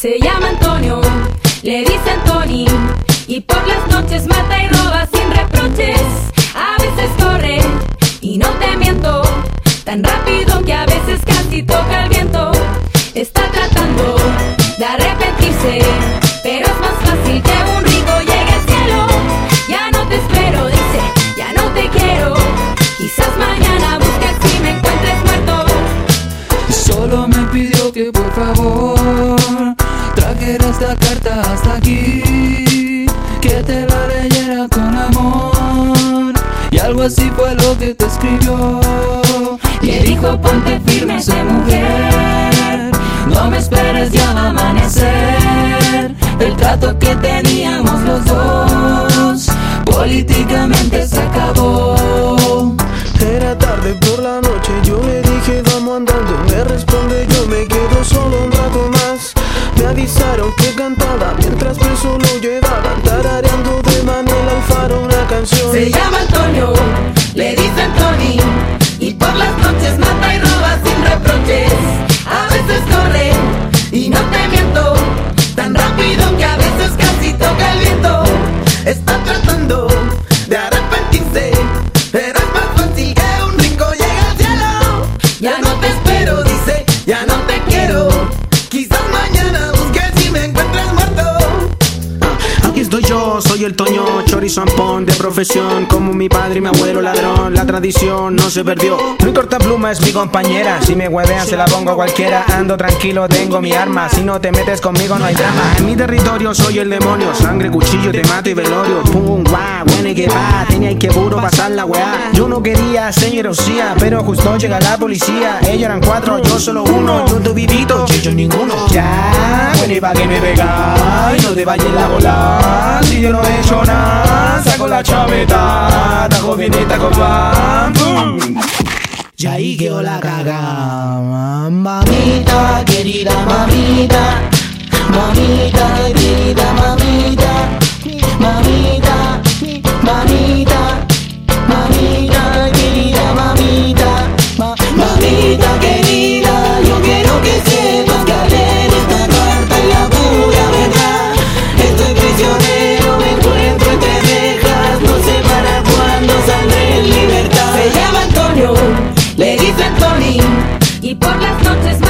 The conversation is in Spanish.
Se llama Antonio, le dicen Tony, y por las noches mata y roba sin reproches. A veces corre, y no te miento, tan rápido que a veces casi toca el viento. Está tratando de arrepentirse, pero es más fácil que un rico llegue al cielo. Ya no te espero, dice, ya no te quiero. Quizás mañana busques y me encuentres muerto. Solo me pidió que por favor trajera esta carta hasta aquí, que te la leyera con amor. Y algo así fue lo que te escribió. Le dijo ponte firme, sé mujer. No me esperes, ya va a amanecer. El trato que teníamos los dos políticamente se acabó. Era tarde por la noche, yo le dije vamos andando Me responde yo me tan rápido que a veces casi toca el viento. Está tratando de arrepentirse Pero es más fácil que un rico llegue al cielo Ya no te espero, dice, ya no te quiero soy el Toño, chorizo ampón de profesión Como mi padre y mi abuelo ladrón, la tradición no se perdió. Mi corta pluma es mi compañera, si me huevean se la pongo a cualquiera. Ando tranquilo, tengo mi arma, si no te metes conmigo no hay drama. En mi territorio soy el demonio, sangre, cuchillo, te mato y velorio. Pum, guau, bueno y que va, tenía que puro pasar la weá. Yo no quería señorosía, pero justo llega la policía. Ellos eran cuatro, yo solo uno, yo tu vivito, chicho ninguno. Ya, bueno y pa' que me pegáis, te vayas la bola Si yo no he hecho nada, saco la chaveta Tajo bien y taco pan. Y ahí quedó la caga. Mamita, querida mamita. Mamita, querida mamita. Mamita Entonces